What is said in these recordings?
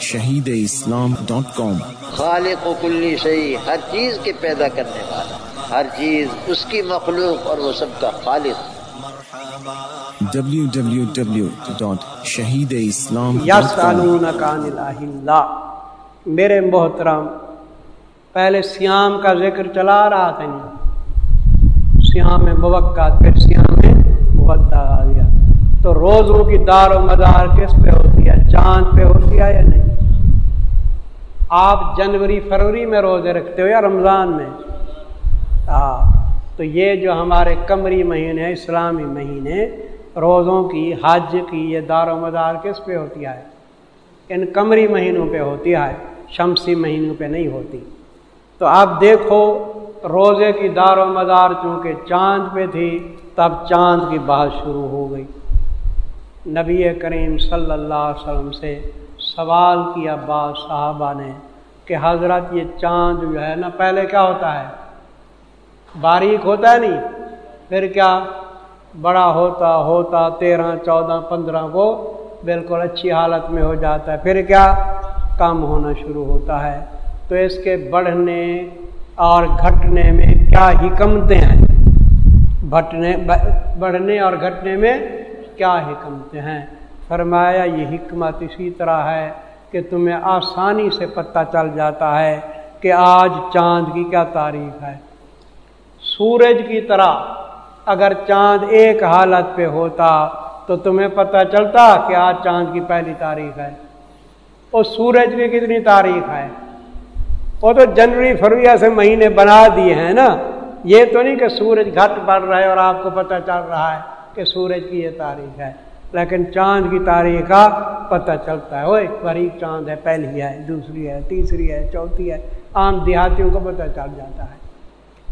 شہید اسلام ڈاٹ کام۔ خالق و کلی شہی ہر چیز کے پیدا کرنے والا ہر چیز اس کی مخلوق اور وہ سب کا خالق۔ شہید اسلام میرے محترم پہلے سیام کا ذکر چلا رہا تھا۔ نہیں سیام موقع پھر سیام مبدہ آ گیا تو روزوں کی دار و مدار کس پہ ہوتی ہے؟ چاند پہ ہوتی ہے یا نہیں؟ آپ جنوری فروری میں روزے رکھتے ہو یا رمضان میں؟ ہاں تو یہ جو ہمارے کمری مہینے اسلامی مہینے، روزوں کی، حج کی، یہ دار و مدار کس پہ ہوتی ہے ان کمری مہینوں پہ ہوتی ہے شمسی مہینوں پہ نہیں ہوتی۔ تو اب دیکھو، روزے کی دار و مدار چونکہ چاند پہ تھی، تب چاند کی بات شروع ہو گئی۔ نبی کریم صلی اللہ علیہ وسلم سے سوال کیا بعض صحابہ نے کہ حضرت یہ چاند جو ہے نا، پہلے کیا ہوتا ہے؟ باریک ہوتا ہے نہیں؟ پھر کیا؟ بڑا ہوتا ہوتا، تیرہ، چودہ، پندرہ کو بالکل اچھی حالت میں ہو جاتا ہے۔ پھر کیا؟ کم ہونا شروع ہوتا ہے۔ تو اس کے بڑھنے اور گھٹنے میں کیا حکمتیں ہیں؟ بھٹنے، بڑھنے اور گھٹنے میں کیا حکمتیں ہیں؟ فرمایا، یہ حکمت اسی طرح ہے کہ تمہیں آسانی سے پتہ چل جاتا ہے کہ آج چاند کی کیا تاریخ ہے۔ سورج کی طرح اگر چاند ایک حالت پہ ہوتا تو تمہیں پتہ چلتا کہ آج چاند کی پہلی تاریخ ہے۔ اور سورج کی کتنی تاریخ ہے؟ وہ تو جنوری فروری سے مہینے بنا دیے ہیں نا۔ یہ تو نہیں کہ سورج گھٹ بڑھ رہا ہے اور آپ کو پتہ چل رہا ہے کہ سورج کی یہ تاریخ ہے۔ لیکن چاند کی تاریخ کا پتہ چلتا ہے۔ وہ ایک باریک چاند ہے، پہلی ہے، دوسری ہے، تیسری ہے، چوتھی ہے۔ عام دیہاتیوں کو پتہ چل جاتا ہے۔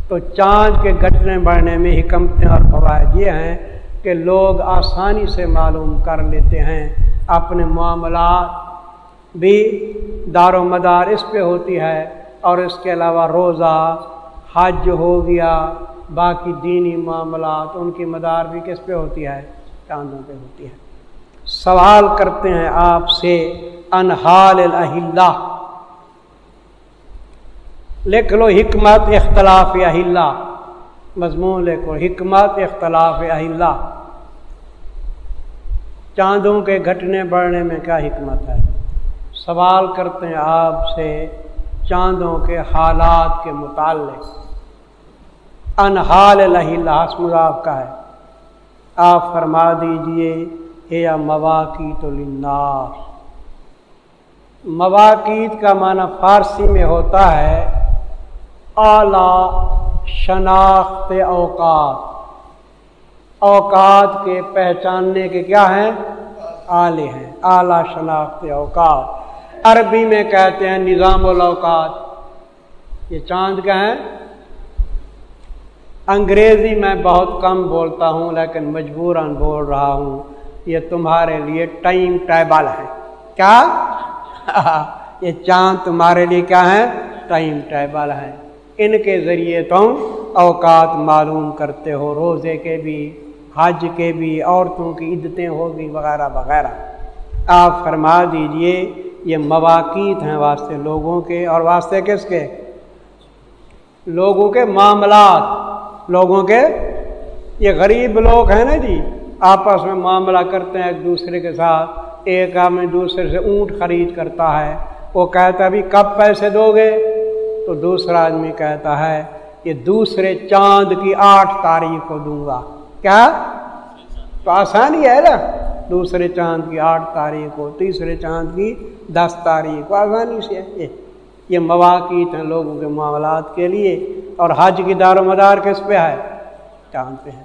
تو چاند کے گٹنے بڑھنے میں حکمتیں اور فوائد یہ ہیں کہ لوگ آسانی سے معلوم کر لیتے ہیں۔ اپنے معاملات بھی دار و مدار اس پہ ہوتی ہے اور اس کے علاوہ روزہ، حج ہو گیا، باقی دینی معاملات، ان کی مدار بھی کس پہ ہوتی ہے؟ چاندوں پہ ہوتی ہے۔ سوال کرتے ہیں آپ سے انحال اللہ لکھ لو حکمت اختلاف اہل مضمون لکھو، حکمت اختلاف اہل چاندوں کے گھٹنے بڑھنے میں کیا حکمت ہے؟ سوال کرتے ہیں آپ سے چاندوں کے حالات کے متعلق۔ انحال اللہ مضاف کا ہے۔ آپ فرما دیجیے یا مواقع تو لناس مواقع کا معنی فارسی میں ہوتا ہے، اعلی شناخت اوقات۔ اوقات کے پہچاننے کے کیا ہیں؟ آلے ہیں، اعلیٰ شناخت اوقات۔ عربی میں کہتے ہیں نظام الاوقات۔ یہ چاند کا ہے انگریزی میں بہت کم بولتا ہوں، لیکن مجبوراً بول رہا ہوں۔ یہ تمہارے لیے ٹائم ٹیبل ہے۔ کیا؟ یہ چاند تمہارے لیے کیا ہے؟ ٹائم ٹیبل ہے۔ ان کے ذریعے تم اوقات معلوم کرتے ہو، روزے کے بھی، حج کے بھی، عورتوں کی عدتیں ہوگی، وغیرہ وغیرہ۔ آپ فرما دیجیے، یہ مواقع ہیں واسطے لوگوں کے، اور واسطے کس کے؟ لوگوں کے معاملات۔ لوگوں کے، یہ غریب لوگ ہیں نا جی آپس میں معاملہ کرتے ہیں ایک دوسرے کے ساتھ، ایک آدمی دوسرے سے اونٹ خرید کرتا ہے، وہ کہتا ہے ابھی کب پیسے دو گے؟ تو دوسرا آدمی کہتا ہے کہ دوسرے چاند کی آٹھ تاریخ کو دوں گا۔ کیا؟ تو آسانی ہے نا، دوسرے چاند کی آٹھ تاریخ کو، تیسرے چاند کی دس تاریخ کو، آسانی سے۔ ہے یہ مواقع ہیں لوگوں کے معاملات کے لیے اور حج کی دار و مدار کس پہ ہے؟ چاند پہ ہے۔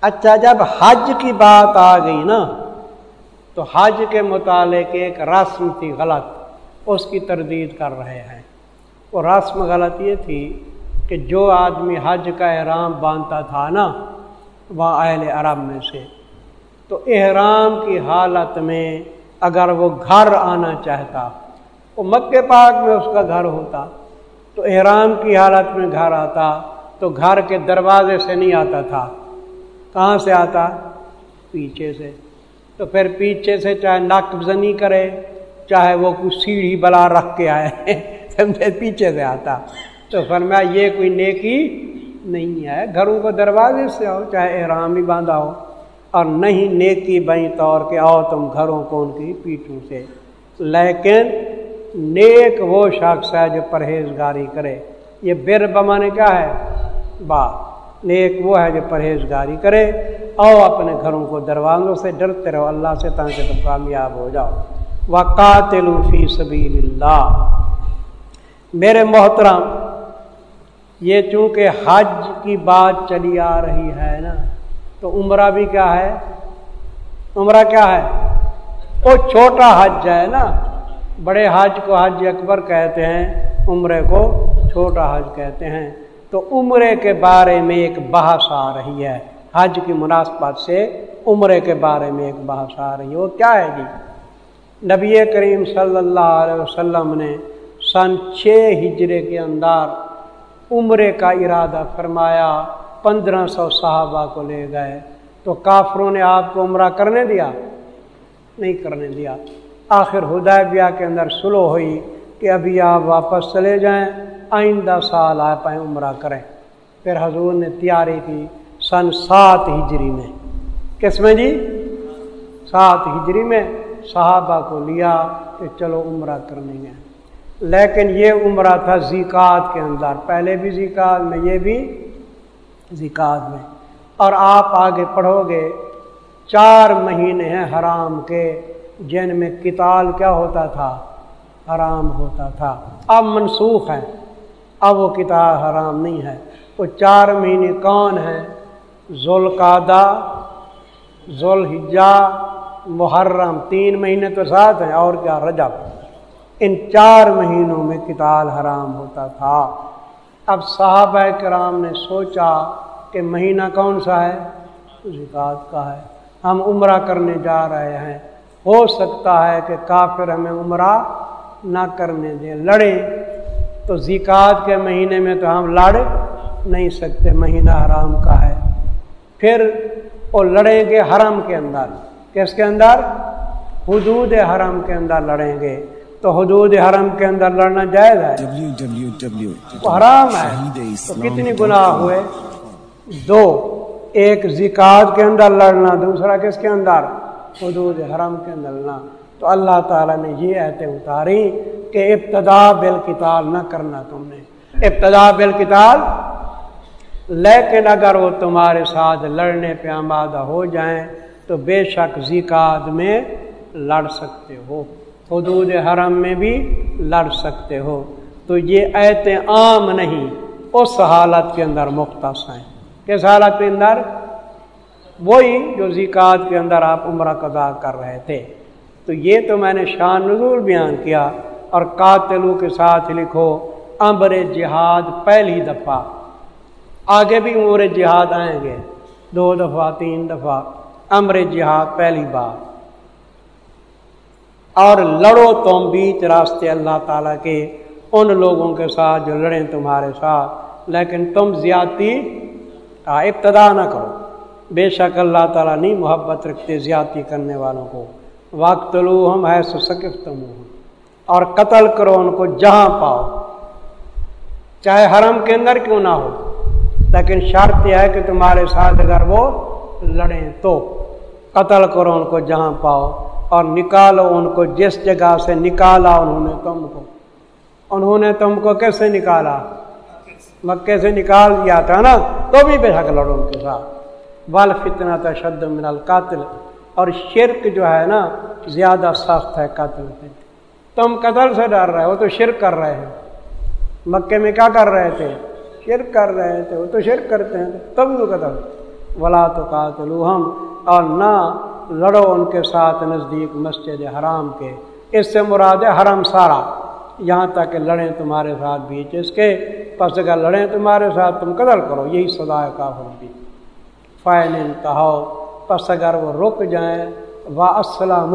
اچھا جب حج کی بات آ گئی نا، تو حج کے متعلق ایک رسم تھی غلط، اس کی تردید کر رہے ہیں۔ وہ رسم غلط یہ تھی کہ جو آدمی حج کا احرام باندھتا تھا نا وہاں اہل عرب میں سے۔ تو احرام کی حالت میں اگر وہ گھر آنا چاہتا وہ مکے پاک میں اس کا گھر ہوتا، تو احرام کی حالت میں گھر آتا، تو گھر کے دروازے سے نہیں آتا تھا۔ کہاں سے آتا؟ پیچھے سے۔ تو پھر پیچھے سے چاہے ناک زنی کرے، چاہے وہ کچھ سیڑھی بلا رکھ کے آئے پیچھے سے آتا۔ تو فرمایا، یہ کوئی نیکی نہیں ہے۔ گھروں کو دروازے سے آؤ، چاہے احرام ہی باندھا ہو۔ اور نہیں، نیکی بئی طور کے آؤ تم گھروں کو ان کی پیٹھوں سے۔ لیکن نیک وہ شخص ہے جو پرہیزگاری کرے۔ یہ بر بمانے کیا ہے؟ با، نیک وہ ہے جو پرہیزگاری کرے۔ آؤ اپنے گھروں کو دروازوں سے ڈرتے رہو، اللہ سے تاکہ تم کامیاب ہو جاؤ۔ وقاتل فی سبیل اللہ میرے محترم، یہ چونکہ حج کی بات چلی آ رہی ہے نا، تو عمرہ بھی کیا ہے؟ عمرہ کیا ہے؟ وہ چھوٹا حج ہے نا۔ بڑے حج کو حج اکبر کہتے ہیں، عمرے کو چھوٹا حج کہتے ہیں۔ تو عمرے کے بارے میں ایک بحث آ رہی ہے۔ حج کی مناسبت سے عمرے کے بارے میں ایک بحث آ رہی ہے۔ وہ کیا ہے جی؟ نبی کریم صلی اللہ علیہ وسلم نے سن چھ ہجرے کے اندر عمرے کا ارادہ فرمایا، پندرہ سو صحابہ کو لے گئے۔ تو کافروں نے آپ کو عمرہ کرنے دیا؟ نہیں کرنے دیا۔ آخر ہدایبیہ کے اندر سلو ہوئی کہ ابھی آپ واپس چلے جائیں، آئندہ سال آ پائیں عمرہ کریں۔ پھر حضور نے تیاری کی سن سات ہجری میں۔ کس میں جی؟ سات ہجری میں صحابہ کو لیا کہ چلو عمرہ کرنے گئے۔ لیکن یہ عمرہ تھا زیکات کے اندر۔ پہلے بھی زیکات میں، یہ بھی زیکات میں۔ اور آپ آگے پڑھو گے، چار مہینے ہیں حرام کے۔ جن میں کتال کیا ہوتا تھا؟ حرام ہوتا تھا۔ اب منسوخ ہے اب وہ کتاب حرام نہیں ہے۔ وہ چار مہینے کون ہیں؟ ذوالقادہ ذوالحجا محرم۔ تین مہینے تو ساتھ ہیں، اور کیا؟ رجب۔ ان چار مہینوں میں کتاب حرام ہوتا تھا۔ اب صحابہ کرام نے سوچا کہ مہینہ کون سا ہے؟ زکات کا ہے۔ ہم عمرہ کرنے جا رہے ہیں۔ ہو سکتا ہے کہ کافر ہمیں عمرہ نہ کرنے دیں۔ لڑے تو زکات کے مہینے میں تو ہم لڑ نہیں سکتے مہینہ حرام کا ہے۔ پھر وہ لڑیں گے حرم کے اندر۔ کس کے اندر؟ حدود حرم کے اندر لڑیں گے۔ تو حدود حرم کے اندر لڑنا جائز ہے؟ وہ حرام ہے۔ تو کتنی گناہ ہوئے؟ دو ایک زکات کے اندر لڑنا دوسرا کس کے اندر؟ حدود حرم کے اندر تو اللہ تعالیٰ نے یہ ایتیں اتاری کہ ابتدا بالکتاب نہ کرنا تم نے۔ ابتدا بالکتاب لیکن اگر وہ تمہارے ساتھ لڑنے پہ آمادہ ہو جائیں، تو بے شک زکات میں لڑ سکتے ہو۔ حدود حرم میں بھی لڑ سکتے ہو۔ تو یہ ایتیں عام نہیں، اس حالت کے اندر مختص ہیں۔ کس حالت کے اندر؟ وہی جو زکات کے اندر آپ عمرہ قضا کر رہے تھے۔ تو یہ تو میں نے شان نزول بیان کیا اور قاتلو کے ساتھ لکھو، امر جہاد پہلی دفعہ۔ آگے بھی عمر جہاد آئیں گے۔ دو دفعہ، تین دفعہ۔ امر جہاد پہلی بار۔ اور لڑو تم بیچ راستے اللہ تعالیٰ کے، ان لوگوں کے ساتھ جو لڑیں تمہارے ساتھ۔ لیکن تم زیادتی کا ابتدا نہ کرو۔ بے شک اللہ تعالیٰ نہیں محبت رکھتے زیادتی کرنے والوں کو۔ وقت لو ہم ہے سکف تم اور قتل کرو ان کو جہاں پاؤ۔ چاہے حرم کے اندر کیوں نہ ہو، لیکن شرط یہ ہے کہ تمہارے ساتھ اگر وہ لڑیں تو قتل کرو ان کو جہاں پاؤ اور نکالو ان کو جس جگہ سے نکالا انہوں نے تم کو۔ انہوں نے تم کو کیسے نکالا؟ مکے سے نکال دیا تھا نا، تو بھی بے حق لڑو ان کے ساتھ۔ بال فتنا تھا شد من القاتل، اور شرک جو ہے نا، زیادہ سخت ہے قتل سے تم قتل سے ڈر رہے ہو تو شرک کر رہے ہیں۔ مکے میں کیا کر رہے تھے؟ شرک کر رہے تھے، وہ تو شرک کرتے ہیں۔ تب وہ قتل؟ ولا تو قاتل ہم اور نہ لڑو ان کے ساتھ نزدیک مسجد حرام کے۔ اس سے مراد ہے حرم سارا۔ یہاں تک کہ لڑیں تمہارے ساتھ بیچ اس کے، پس اگر لڑیں تمہارے ساتھ، تم قدر کرو، یہی سدا ہے کافر بھی فائن کہو، پس اگر وہ رک جائیں، وا السلام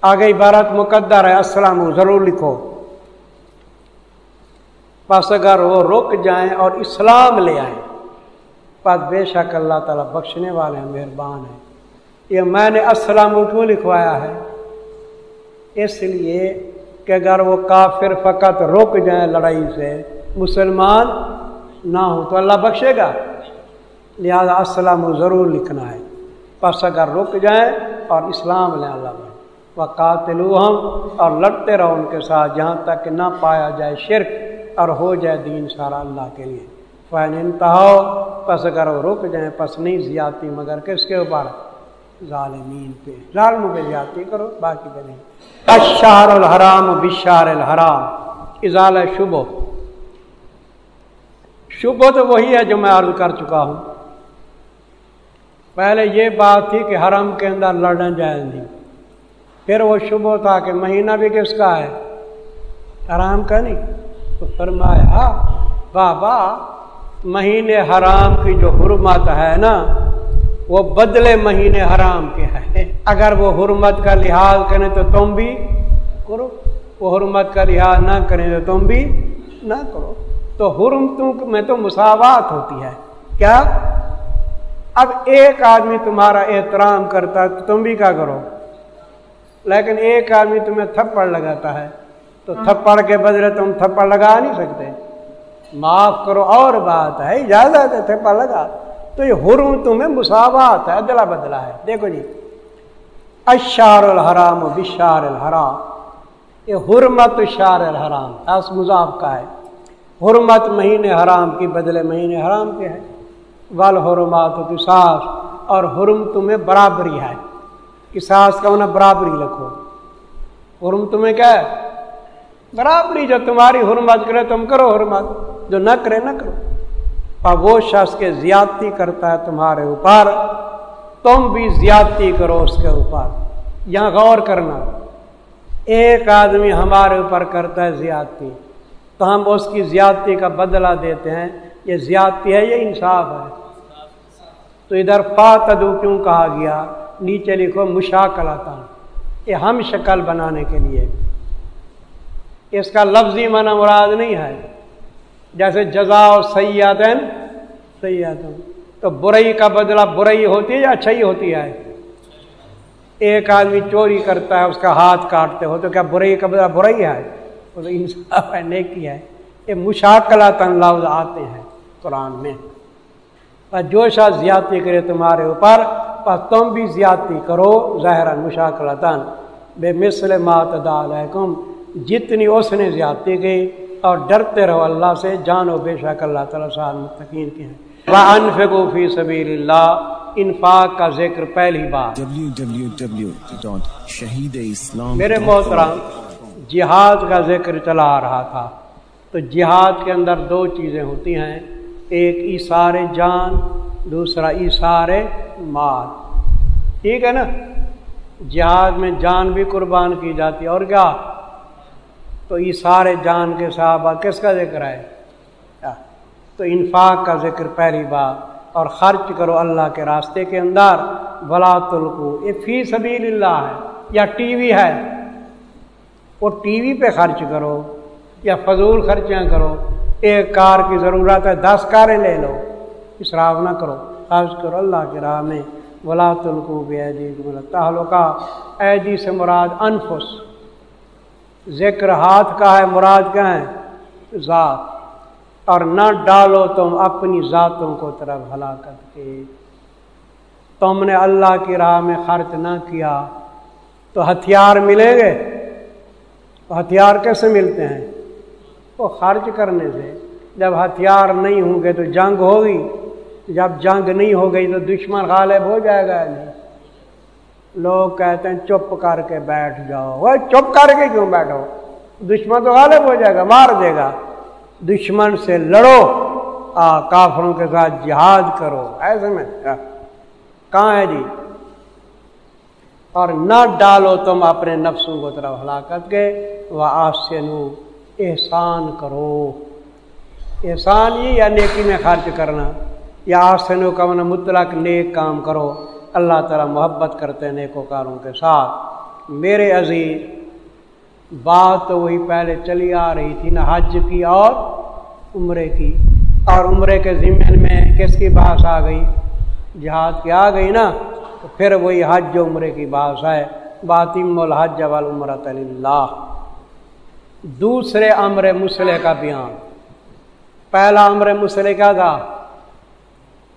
آگے عبارت مقدر ہے السلام ضرور لکھو۔ پس اگر وہ رک جائیں اور اسلام لے آئیں، پس بے شک اللہ تعالیٰ بخشنے والے ہیں، مہربان ہیں۔ یہ میں نے السلام کیوں لکھوایا ہے؟ اس لیے کہ اگر وہ کافر فقط رک جائیں لڑائی سے، مسلمان نہ ہو تو اللہ بخشے گا۔ لہذا السلام ضرور لکھنا ہے۔ پس اگر رک جائیں اور اسلام لیں اللہ میں وہ قاتل ہم اور لڑتے رہو ان کے ساتھ جہاں تک کہ نہ پایا جائے شرک اور ہو جائے دین سارا اللہ کے لیے۔ فین انتہا پس اگر وہ رک جائیں، پس نہیں زیادتی، مگر کس کے اوپر؟ ظالمین پہ ظالم پہ زیادتی کرو، باقی پہ نہیں۔ اشار الحرام بشار الحرام۔ اضال شبو شبو تو وہی ہے جو میں عرض کر چکا ہوں۔ پہلے یہ بات تھی کہ حرم کے اندر لڑنا جائز نہیں۔ پھر وہ شبہ تھا کہ مہینہ بھی کس کا ہے؟ حرام کا نہیں۔ تو فرمایا ہاں، بابا، مہینے حرام کی جو حرمت ہے نا، وہ بدلے مہینے حرام کے ہے اگر وہ حرمت کا لحاظ کریں تو تم بھی کرو۔ وہ حرمت کا لحاظ نہ کریں تو تم بھی نہ کرو۔ تو حرم تم میں تو مساوات ہوتی ہے۔ کیا؟ اب ایک آدمی تمہارا احترام کرتا ہے تو تم بھی کیا کرو؟ لیکن ایک آدمی تمہیں تھپڑ لگاتا ہے تو تھپڑ کے بدلے تم تھپڑ لگا نہیں سکتے۔ معاف کرو، اور بات ہے، اجازت ہے، تھپڑ لگا۔ تو یہ حرم تمہیں مساوات ہے ادلا بدلا ہے۔ دیکھو جی اشار الحرام و بشار الحرام۔ یہ حرمت شار الحرام اس مذاف کا ہے۔ حرمت مہینے حرام کی، بدلے مہینے حرام کے ہے ول حرمات و کساس اور حرم تمہیں برابری ہے۔ کساس کا انہیں برابری لکھو۔ حرم تمہیں کیا ہے؟ برابری، جو تمہاری حرمت کرے تم کرو حرمت، جو نہ کرے نہ کرو۔ اور وہ شخص کے زیادتی کرتا ہے تمہارے اوپر، تم بھی زیادتی کرو اس کے اوپر۔ یہاں غور کرنا، ایک آدمی ہمارے اوپر کرتا ہے زیادتی، تو ہم اس کی زیادتی کا بدلہ دیتے ہیں۔ یہ زیادتی ہے، یہ انصاف ہے۔ تو ادھر فاتدو کیوں کہا گیا؟ نیچے لکھو مشاکل یہ ہم شکل بنانے کے لیے۔ اس کا لفظی منع مراد نہیں ہے۔ جیسے جزا اور سیادن سیادن تو برائی کا بدلہ برائی ہوتی ہے یا اچھائی ہوتی ہے؟ ایک آدمی چوری کرتا ہے، اس کا ہاتھ کاٹتے ہو، تو کیا برائی کا بدلہ برائی ہے؟ وہ تو انصاف ہے، نیکی ہے۔ یہ مشاکلات لفظ آتے ہیں۔ قرآن میں۔ جو شاہ زیادتی کرے تمہارے اوپر پر تم بھی زیادتی کرو ظاہر مشاکلتاً۔ بے مثل علیکم جتنی اس نے زیادتی گئی اور ڈرتے رہو اللہ سے جانو بے شک اللہ تعالیٰ صاحب متقین کے ہیں۔ وَأَنفِقُوا فِي سَبِيلِ اللَّهِ انفاق کا ذکر پہلی بات میرے محترم جہاد کا ذکر چلا آ رہا تھا۔ تو جہاد کے اندر دو چیزیں ہوتی ہیں۔ ایک ایسار جان، دوسرا ایسار مال۔ ٹھیک ہے نا؟ جہاد میں جان بھی قربان کی جاتی ہے، اور کیا؟ تو ایسار جان کے صحابہ کس کا ذکر ہے تو انفاق کا ذکر پہلی بات، اور خرچ کرو اللہ کے راستے کے اندر۔ بلا تلکو یہ فی سبیل اللہ ہے، یا ٹی وی ہے۔ وہ ٹی وی پہ خرچ کرو، یا فضول خرچیاں کرو۔ ایک کار کی ضرورت ہے، دس کاریں لے لو۔ اسراف نہ کرو۔ خرچ کرو، اللہ کی راہ میں۔ بلا تلکو تعلقہ ایدی سے مراد انفس۔ ذکر ہاتھ کا ہے، مراد کیا ہے؟ ذات۔ اور نہ ڈالو تم اپنی ذاتوں کو طرف ہلاکت کے۔ تم نے اللہ کی راہ میں خرچ نہ کیا۔ تو ہتھیار ملیں گے؟ ہتھیار کیسے ملتے ہیں؟ وہ خرچ کرنے سے جب ہتھیار نہیں ہوں گے تو جنگ ہوگی، جب جنگ نہیں ہو گئی تو دشمن غالب ہو جائے گا نہیں؟ لوگ کہتے ہیں چپ کر کے بیٹھ جاؤ۔ وہ چپ کر کے کیوں بیٹھو؟ دشمن تو غالب ہو جائے گا، مار دے گا۔ دشمن سے لڑو، آ، کافروں کے ساتھ جہاد کرو۔ ایسے میں کہاں ہے جی؟ اور نہ ڈالو تم اپنے نفسوں کو طرف ہلاکت کے۔ وہ آسنو احسان کرو۔ احسان ہی یا نیکی میں خرچ کرنا۔ یا آسن و کمن مطلب مطلق نیک کام کرو۔ اللہ تعالیٰ محبت کرتے نیک و کاروں کے ساتھ۔ میرے عزیز، بات تو وہی پہلے چلی آ رہی تھی نا، حج کی اور عمرے کی۔ اور عمرے کے ذمن میں کس کی بات آ گئی؟ جہاد کی آ گئی نا، تو پھر وہی حج عمرے کی بات ہے۔ باتم الحج والعمرت اللہ دوسرے امر مسلح کا بیان۔ پہلا امر مسلح کیا تھا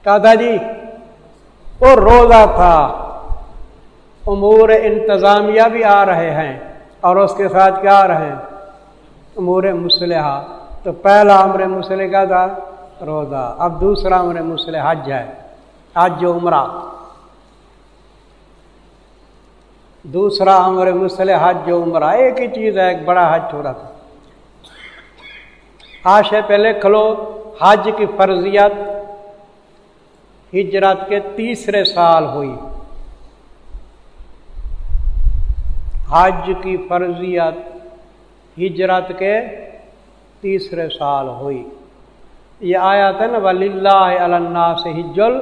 کیا تھا جی؟ وہ روزہ تھا۔ امور انتظامیہ بھی آ رہے ہیں اور اس کے ساتھ کیا آ رہے ہیں؟ امور مسلحہ۔ تو پہلا امر مسلح کا تھا روزہ۔ اب دوسرا امر مسلح حج ہے۔ حج عمرہ۔ دوسرا امر مسلح حج و عمرہ، ایک ہی چیز ہے، ایک بڑا حج ہو رہا تھا آج پہلے کھلو، حج کی فرضیت ہجرت کے تیسرے سال ہوئی۔ حج کی فرضیت ہجرت کے تیسرے سال ہوئی۔ یہ آیا تھا نا ولی اللہ سے ہجل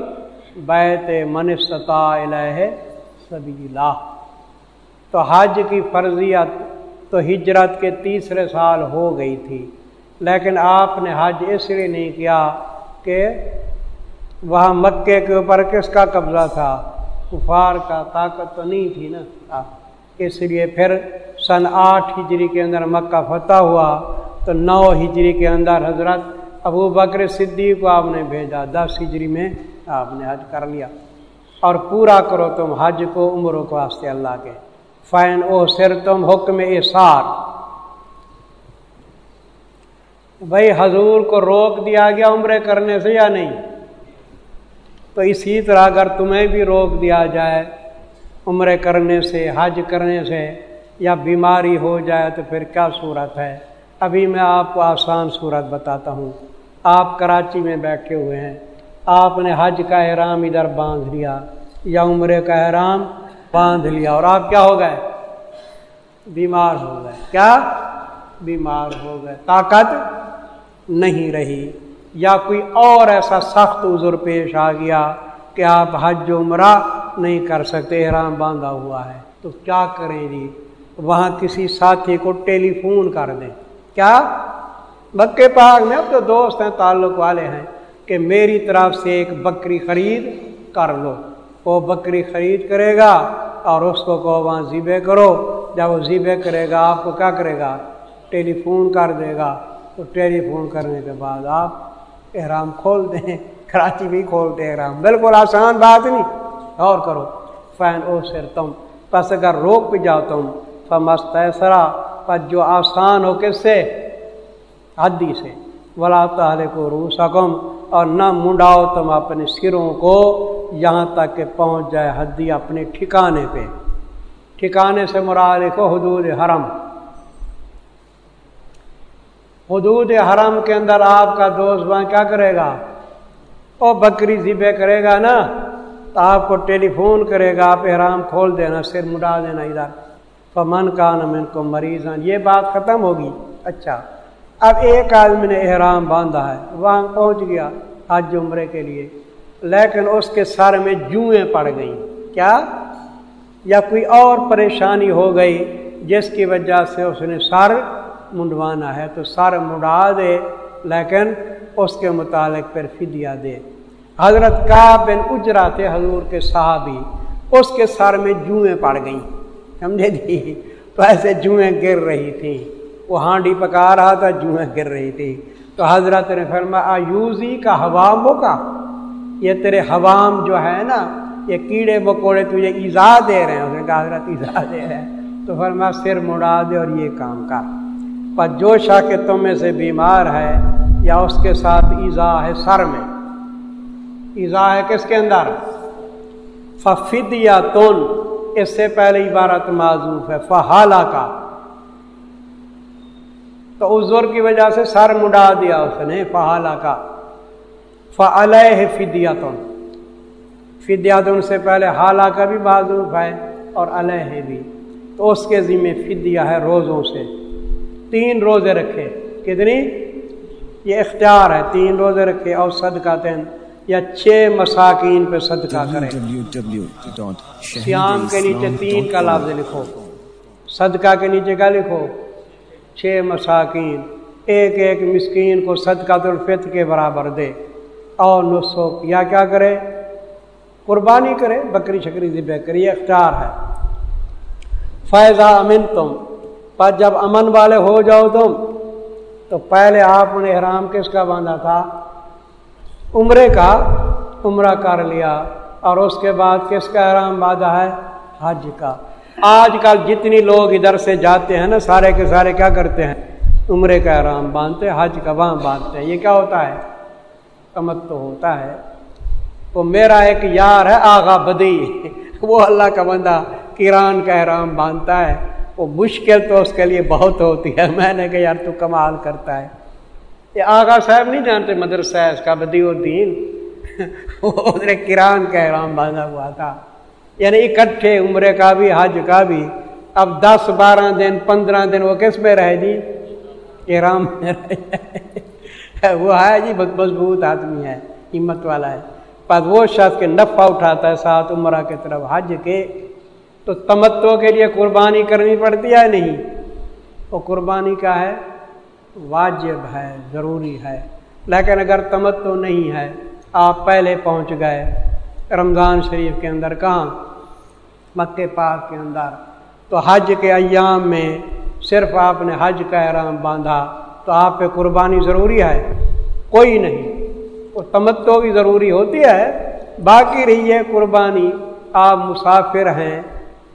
بیت منستتا الہ سبیلا تو حج کی فرضیت تو ہجرت کے تیسرے سال ہو گئی تھی۔ لیکن آپ نے حج اس لیے نہیں کیا کہ وہاں مکے کے اوپر کس کا قبضہ تھا؟ کفار کا طاقت تو نہیں تھی نا۔ اس لیے پھر سن آٹھ ہجری کے اندر مکہ فتح ہوا تو نو ہجری کے اندر حضرت ابو بکر صدیق کو آپ نے بھیجا۔ دس ہجری میں آپ نے حج کر لیا۔ اور پورا کرو تم حج کو عمروں کو واسطے اللہ کے۔ فین او سر تم حکم اثار بھائی حضور کو روک دیا گیا عمرے کرنے سے یا نہیں؟ تو اسی طرح اگر تمہیں بھی روک دیا جائے عمرے کرنے سے، حج کرنے سے یا بیماری ہو جائے تو پھر کیا صورت ہے؟ ابھی میں آپ کو آسان صورت بتاتا ہوں۔ آپ کراچی میں بیٹھے ہوئے ہیں۔ آپ نے حج کا احرام ادھر باندھ لیا یا عمرے کا احرام باندھ لیا اور آپ کیا ہو گئے؟ بیمار ہو گئے۔ کیا؟ بیمار ہو گئے۔ طاقت نہیں رہی۔ یا کوئی اور ایسا سخت عذر پیش آ گیا کہ آپ حج عمرہ نہیں کر سکتے، احرام باندھا ہوا ہے۔ تو کیا کریں جی؟ وہاں کسی ساتھی کو ٹیلی فون کر دیں۔ کیا؟ بکے پاک میں اب تو دوست ہیں، تعلق والے ہیں کہ میری طرف سے ایک بکری خرید کر لو۔ وہ بکری خرید کرے گا اور اس کو کہو وہاں ذیبے کرو۔ جب وہ ذیبے کرے گا، آپ کو کیا کرے گا؟ ٹیلی فون کر دے گا۔ تو ٹیلی فون کرنے کے بعد آپ احرام کھول دیں۔ کراچی بھی کھولتے احرام۔ بالکل آسان بات نہیں۔ اور کرو۔ فین او سر تم۔ بس اگر روک بھی جاؤ تم فمست ایسرا پر جو آسان ہو کس سے؟ حدی سے۔ ولا تعالی کو رو سکم اور نہ منڈاؤ تم اپنے سروں کو۔ یہاں تک کہ پہنچ جائے حدی اپنے ٹھکانے پہ۔ ٹھکانے سے مراد کو حدود حرم۔ حدود حرم کے اندر آپ کا دوست وہاں کیا کرے گا؟ وہ بکری ذبے کرے گا نا، تو آپ کو ٹیلی فون کرے گا، آپ احرام کھول دینا، سر مڈا دینا ادھر۔ تو من کا من کو مریض یہ بات ختم ہوگی۔ اچھا اب ایک آدمی نے احرام باندھا ہے، وہاں پہنچ گیا حج عمرے کے لیے۔ لیکن اس کے سر میں جوئیں پڑ گئیں۔ کیا؟ یا کوئی اور پریشانی ہو گئی جس کی وجہ سے اس نے سر منڈوانا ہے؟ تو سر منڈا دے، لیکن اس کے متعلق پھر فدیہ دے۔ حضرت کا بن اجرا تھے حضور کے صحابی، اس کے سر میں جوئیں پڑ گئیں۔ سمجھے جی؟ تو ایسے جوئیں گر رہی تھیں۔ وہ ہانڈی پکا رہا تھا، جوئیں گر رہی تھی تو حضرت نے فرمایا آیوزی کا حوام کا یہ تیرے حوام جو ہے نا، یہ کیڑے مکوڑے تجھے ایزا دے رہے ہیں۔ اس نے کہا، حضرت ایزا دے رہے ہیں۔ تو فرما، سر مڑا دے اور یہ کام کر۔ پر جو شاہ کے تم میں سے بیمار ہے یا اس کے ساتھ ایزا ہے سر میں، ایزا ہے کس کے اندر؟ ففد یا تن اس سے پہلے عبارت معذوف ہے فہالہ کا تو اس زور کی وجہ سے سر مڈا دیا اس نے فہالہ کا فعلیہ فدیاتن فدیاتن سے پہلے حالہ کا بھی معذوف ہے اور علیہ بھی۔ تو اس کے ذمہ فدیہ ہے روزوں سے۔ تین روزے رکھے۔ کتنی؟ یہ اختیار ہے۔ تین روزے رکھے اور صدقہ تین یا چھ مساکین پہ صدقہ کرے سیام کے نیچے تین کا لفظ لکھو۔ صدقہ کے نیچے کا لکھو؟ چھ مساکین۔ ایک ایک مسکین کو صدقہ الفط کے برابر دے۔ اور نسخو یا کیا کرے؟ قربانی کرے، بکری شکری ذبح کرے یہ اختیار ہے۔ فیضا امن تم پر جب امن والے ہو جاؤ تم، تو پہلے آپ نے احرام کس کا باندھا تھا؟ عمرے کا، عمرہ کر لیا۔ اور اس کے بعد کس کا احرام باندھا ہے؟ حج کا۔ آج کل جتنی لوگ ادھر سے جاتے ہیں نا، سارے کے سارے کیا کرتے ہیں؟ عمرے کا احرام باندھتے، حج کا وہاں باندھتے ہیں۔ یہ کیا ہوتا ہے؟ کمت تو ہوتا ہے۔ وہ میرا ایک یار ہے، آغا بدی۔ وہ اللہ کا بندہ کران کا احرام باندھتا ہے۔ وہ مشکل تو اس کے لیے بہت ہوتی ہے۔ میں نے کہا، یار تو کمال کرتا ہے۔ یہ آغا صاحب نہیں جانتے مدرسہ اس کا بدی الدین اس نے کران کا احرام باندھا ہوا تھا۔ یعنی اکٹھے عمرے کا بھی، حج کا بھی۔ اب دس بارہ دن، پندرہ دن وہ کس میں رہے جی؟ احرام میں رہے وہ ہے جی بہت مضبوط آدمی ہے، ہمت والا ہے۔ پس وہ شخص کے نفع اٹھاتا ہے ساتھ عمرہ کی طرف، حج کے۔ تو تمتو کے لیے قربانی کرنی پڑتی ہے نہیں؟ وہ قربانی کا ہے، واجب ہے، ضروری ہے۔ لیکن اگر تمتو نہیں ہے، آپ پہلے پہنچ گئے رمضان شریف کے اندر، کہاں؟ مکے پاک کے اندر۔ تو حج کے ایام میں صرف آپ نے حج کا احرام باندھا۔ تو آپ پہ قربانی ضروری ہے؟ کوئی نہیں۔ وہ تمتو بھی ضروری ہوتی ہے۔ باقی رہی ہے قربانی۔ آپ مسافر ہیں۔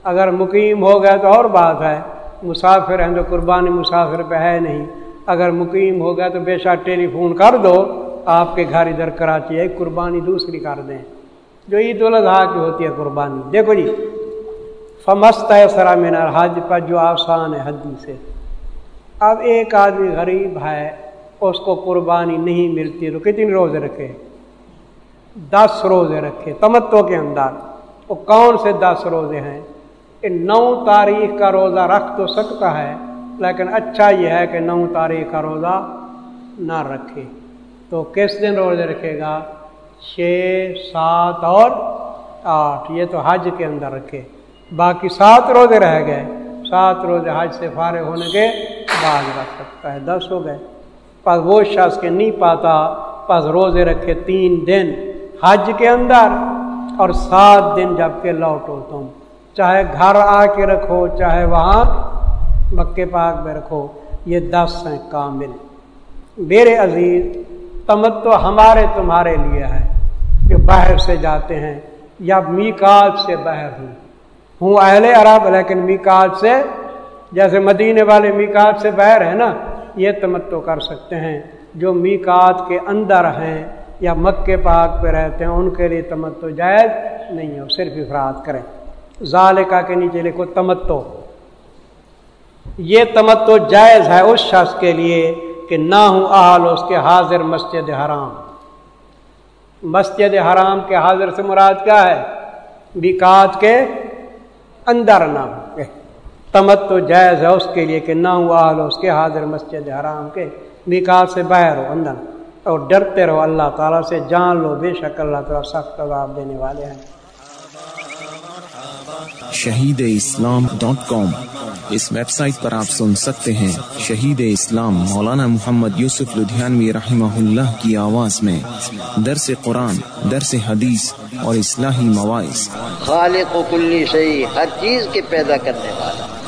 اگر مقیم ہو گئے تو اور بات ہے۔ مسافر ہیں تو قربانی مسافر پہ ہے نہیں۔ اگر مقیم ہو گیا تو بے شک ٹیلی فون کر دو۔ آپ کے گھر ادھر کراچی ہے۔ قربانی دوسری کر دیں۔ جو عید الاضحیٰ کی ہوتی ہے قربانی۔ دیکھو جی۔ فمست ہے سرا مینار حج پر جو آسان ہے حدی سے اب ایک آدمی غریب ہے، اس کو قربانی نہیں ملتی، تو کتنی روزے رکھے؟ دس روزے رکھے، تمتو کے اندر۔ وہ کون سے دس روزے ہیں؟ نو تاریخ کا روزہ رکھ تو سکتا ہے، لیکن اچھا یہ ہے کہ نو تاریخ کا روزہ نہ رکھے۔ تو کس دن روزے رکھے گا؟ چھ، سات اور آٹھ۔ یہ تو حج کے اندر رکھے۔ باقی سات روزے رہ گئے۔ سات روزے حج سے فارغ ہونے کے بعد رکھ سکتا ہے، دس ہو گئے۔ پس وہ شخص کے نہیں پاتا، پس روزے رکھے تین دن حج کے اندر اور سات دن جبکہ لوٹو تم۔ چاہے گھر آ کے رکھو، چاہے وہاں مکے پاک میں رکھو، یہ دس ہیں کامل۔ میرے عزیز تمت تو ہمارے تمہارے لیے ہے جو باہر سے جاتے ہیں یا میکات سے باہر ہوں۔ ہوں اہل عرب، لیکن میکات سے جیسے مدینے والے میکات سے باہر ہیں نا، یہ تمتو کر سکتے ہیں۔ جو میکات کے اندر ہیں یا مکے پاک پہ رہتے ہیں، ان کے لیے تمتو جائز نہیں ہو صرف افراد کریں۔ ظالقہ کے نیچے لکھو تمتو۔ یہ تمتو جائز ہے اس شخص کے لیے کہ نہ ہوں احال اس کے حاضر مسجد حرام۔ مسجد حرام کے حاضر سے مراد کیا ہے؟ بیکات کے اندر نہ ہو۔ تمت تو جائز ہے اس کے لیے کہ نہ ہوں احال اس کے حاضر مسجد حرام کے بیکات سے باہر ہو اندر۔ اور ڈرتے رہو اللہ تعالیٰ سے جان لو بے شک اللہ تعالیٰ سخت عذاب دینے والے ہیں۔ Shaheed Islam dot com. اس ویب سائٹ پر آپ سن سکتے ہیں شہید اسلام مولانا محمد یوسف لدھیانوی رحمہ اللہ کی آواز میں۔ درس قرآن درس حدیث اور اصلاحی مواعث۔ خالق و کلی شہی ہر چیز کے پیدا کرنے والا۔